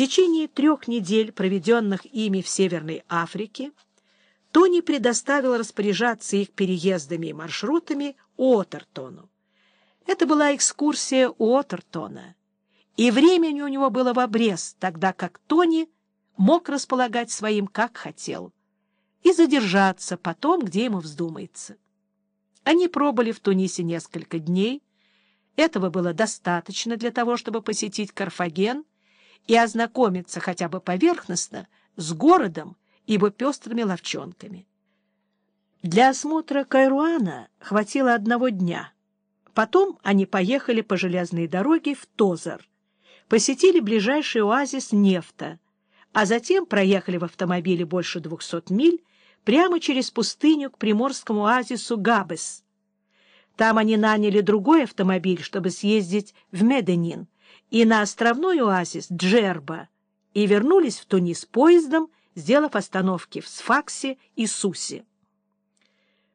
течение трех недель, проведенных ими в Северной Африке, Тони предоставил распоряжаться их переездами и маршрутами Уотертону. Это была экскурсия Уотертона, и времени у него было в обрез, тогда как Тони мог располагать своим, как хотел, и задержаться потом, где ему вздумается. Они пробыли в Тунисе несколько дней. Этого было достаточно для того, чтобы посетить Карфаген и ознакомиться хотя бы поверхностно с городом и его пестрыми ловчонками. Для осмотра Кайруана хватило одного дня. Потом они поехали по железной дороге в Тозар, посетили ближайший оазис Нефта, а затем проехали в автомобиле больше двухсот миль прямо через пустыню к приморскому оазису Габес. Там они наняли другой автомобиль, чтобы съездить в Меденин, и на островной оазис Джерба, и вернулись в Тунис поездом, сделав остановки в Сфаксе и Сусе.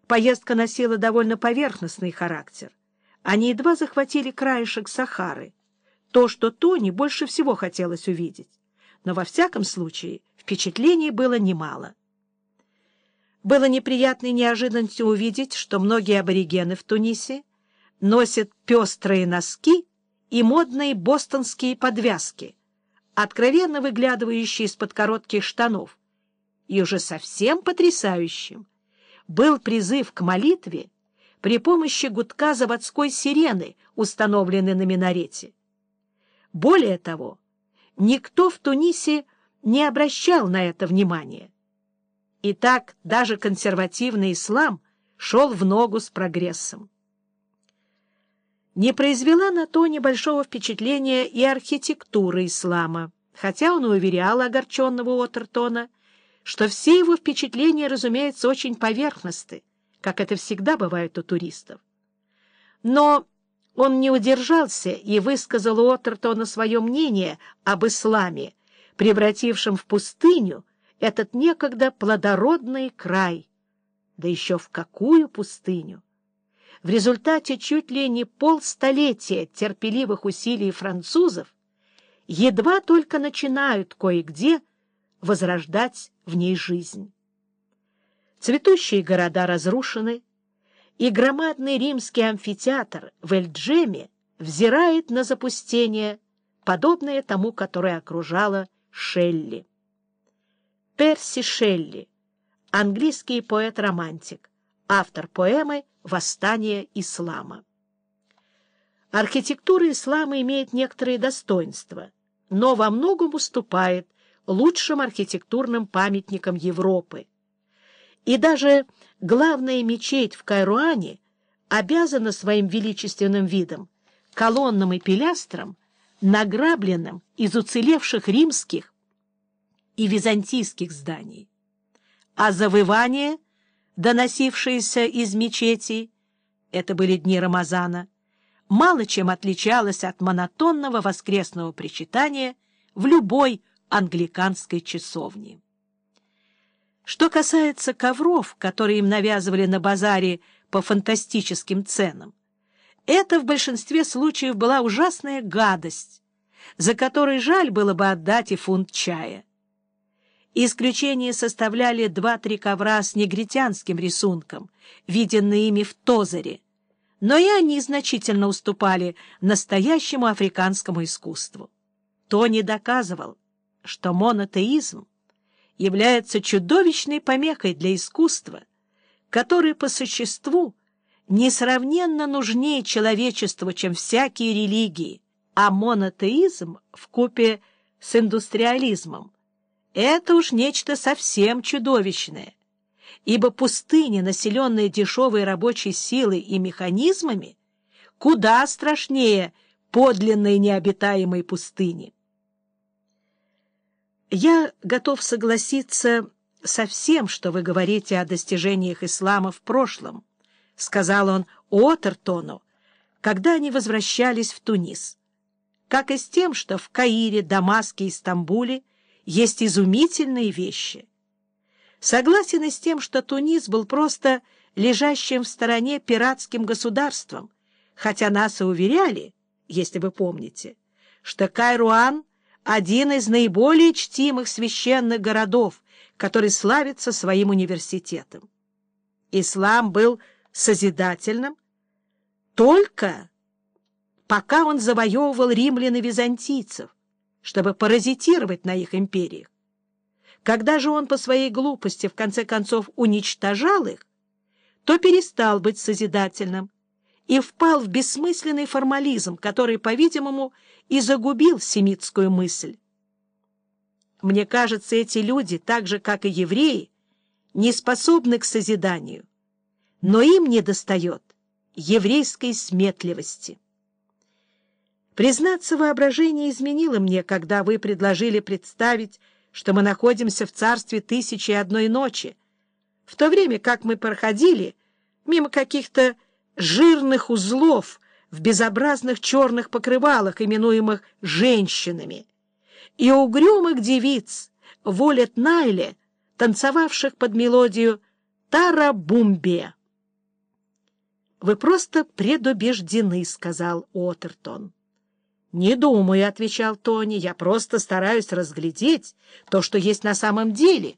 Поездка носила довольно поверхностный характер. Они едва захватили краешек Сахары, то, что Тони больше всего хотелось увидеть. Но во всяком случае впечатлений было немало. Было неприятной неожиданностью увидеть, что многие аборигены в Тунисе носят пестрые носки и модные бостонские подвязки, откровенно выглядывающие из-под коротких штанов. И уже совсем потрясающим был призыв к молитве при помощи гудка заводской сирены, установленной на минарете. Более того, никто в Тунисе не обращал на это внимания. И так даже консервативный ислам шел в ногу с прогрессом. Не произвела на то небольшого впечатления и архитектура ислама, хотя он уверял огорченного Отертона, что все его впечатления, разумеется, очень поверхностны, как это всегда бывает у туристов. Но он не удержался и высказал у Отертона свое мнение об исламе, превратившем в пустыню этот некогда плодородный край. Да еще в какую пустыню! В результате чуть ли не полстолетия терпеливых усилий французов едва только начинают кое-где возрождать в ней жизнь. Цветущие города разрушены, и громадный римский амфитеатр в Эльджеме взирает на запустение, подобное тому, которое окружало Шелли. Перси Шелли, английский поэт-романтик, автор поэмы «Восстание ислама». Архитектура ислама имеет некоторые достоинства, но во многом уступает лучшим архитектурным памятникам Европы. И даже главная мечеть в Кайруане обязана своим величественным видом, колоннам и пилястрам, награбленным из уцелевших римских и византийских зданий. А завывание, доносившееся из мечетей, это были дни Рамазана, мало чем отличалось от монотонного воскресного причитания в любой англиканской часовне. Что касается ковров, которые им навязывали на базаре по фантастическим ценам, это в большинстве случаев была ужасная гадость, за которой жаль было бы отдать и фунт чая. Исключение составляли два-три ковра с негритянским рисунком, виденные ими в Тозере, но и они значительно уступали настоящему африканскому искусству. Тони доказывал, что монотеизм является чудовищной помехой для искусства, которое по существу несравненно нужнее человечеству, чем всякие религии, а монотеизм в купе с индустриализмом это уж нечто совсем чудовищное, ибо пустыня, населенная дешевой рабочей силой и механизмами, куда страшнее подлинной необитаемой пустыни. Я готов согласиться со всем, что вы говорите о достижениях ислама в прошлом, — сказал он Уотертону, когда они возвращались в Тунис, как и с тем, что в Каире, Дамаске и Стамбуле — есть изумительные вещи. Согласен и с тем, что Тунис был просто лежащим в стороне пиратским государством, хотя нас и уверяли, если вы помните, что Кайруан один из наиболее чтимых священных городов, который славится своим университетом. Ислам был созидательным только пока он завоевывал римлян и византийцев, чтобы паразитировать на их империях. Когда же он по своей глупости в конце концов уничтожал их, то перестал быть созидательным и впал в бессмысленный формализм, который, по-видимому, и загубил семитскую мысль. Мне кажется, эти люди, так же, как и евреи, не способны к созиданию, но им недостает еврейской сметливости. Признаться, воображение изменило мне, когда вы предложили представить, что мы находимся в царстве тысячи и одной ночи, в то время как мы проходили мимо каких-то жирных узлов в безобразных черных покрывалах, именуемых женщинами, и угрюмых девиц в Олет Найле, танцевавших под мелодию «Тарабумбе». «Вы просто предубеждены», — сказал Отертон. «Не думаю», — отвечал Тони, — «я просто стараюсь разглядеть то, что есть на самом деле,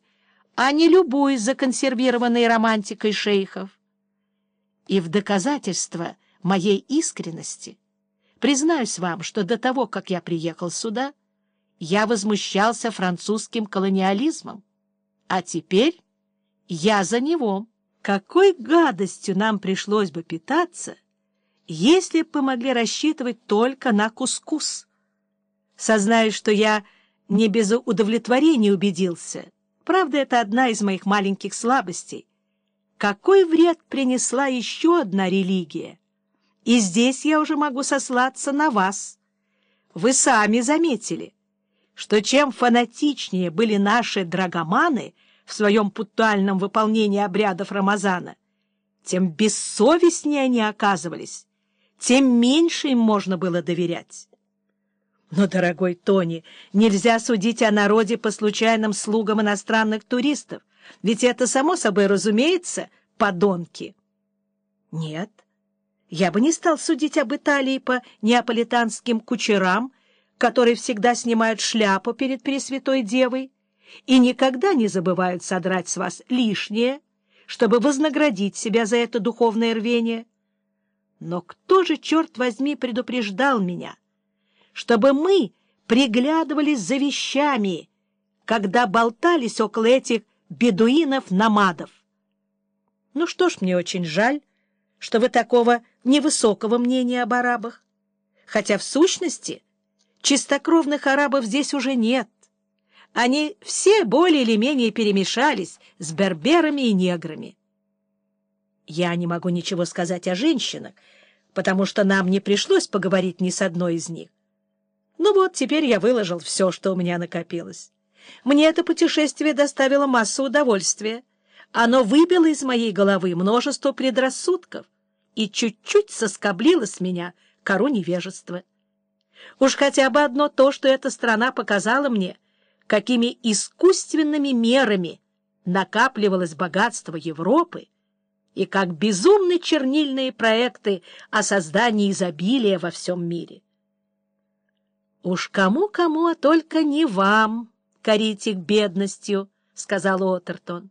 а не любуюсь законсервированной романтикой шейхов». И в доказательство моей искренности признаюсь вам, что до того, как я приехал сюда, я возмущался французским колониализмом, а теперь я за него. Какой гадостью нам пришлось бы питаться — если бы могли рассчитывать только на кускус. Сознаю, что я не без удовлетворения убедился. Правда, это одна из моих маленьких слабостей. Какой вред принесла еще одна религия? И здесь я уже могу сослаться на вас. Вы сами заметили, что чем фанатичнее были наши драгоманы в своем путуальном выполнении обрядов Рамазана, тем бессовестнее они оказывались тем меньше им можно было доверять. Но, дорогой Тони, нельзя судить о народе по случайным слугам иностранных туристов, ведь это, само собой разумеется, подонки. Нет, я бы не стал судить об Италии по неаполитанским кучерам, которые всегда снимают шляпу перед Пресвятой Девой и никогда не забывают содрать с вас лишнее, чтобы вознаградить себя за это духовное рвение. Но кто же, черт возьми, предупреждал меня, чтобы мы приглядывались за вещами, когда болтались около этих бедуинов-намадов? Ну что ж, мне очень жаль, что вы такого невысокого мнения об арабах. Хотя в сущности чистокровных арабов здесь уже нет. Они все более или менее перемешались с берберами и неграми. Я не могу ничего сказать о женщинах, потому что нам не пришлось поговорить ни с одной из них. Ну вот, теперь я выложил все, что у меня накопилось. Мне это путешествие доставило массу удовольствия. Оно выбило из моей головы множество предрассудков и чуть-чуть соскоблило с меня кору невежества. Уж хотя бы одно то, что эта страна показала мне, какими искусственными мерами накапливалось богатство Европы, и как безумны чернильные проекты о создании изобилия во всем мире. «Уж кому-кому, а только не вам корить их бедностью», — сказал Отертон.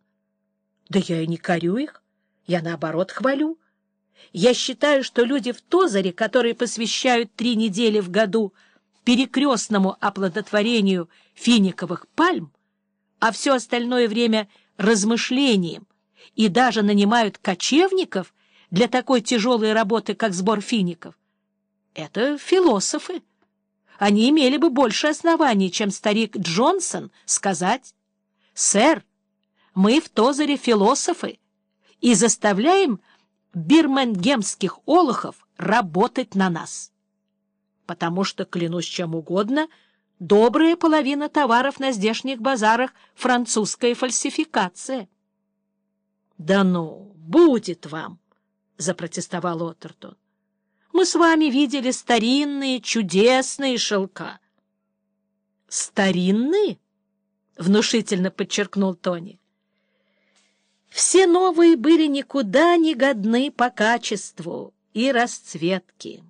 «Да я и не корю их, я, наоборот, хвалю. Я считаю, что люди в Тозаре, которые посвящают три недели в году перекрестному оплодотворению финиковых пальм, а все остальное время размышлением, и даже нанимают кочевников для такой тяжелой работы, как сбор фиников. Это философы. Они имели бы больше оснований, чем старик Джонсон, сказать «Сэр, мы в Тозере философы и заставляем бирмангемских олухов работать на нас». Потому что, клянусь чем угодно, добрая половина товаров на здешних базарах — французская фальсификация. — Да ну, будет вам! — запротестовал Оттертон. — Мы с вами видели старинные, чудесные шелка. — Старинные? — внушительно подчеркнул Тони. Все новые были никуда не годны по качеству и расцветке.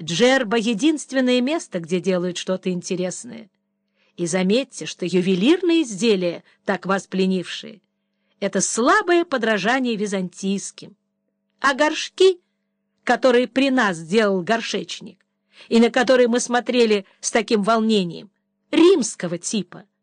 Джерба — единственное место, где делают что-то интересное — И заметьте, что ювелирные изделия, так вас пленившие, это слабое подражание византийским. А горшки, которые при нас делал горшечник, и на которые мы смотрели с таким волнением, римского типа —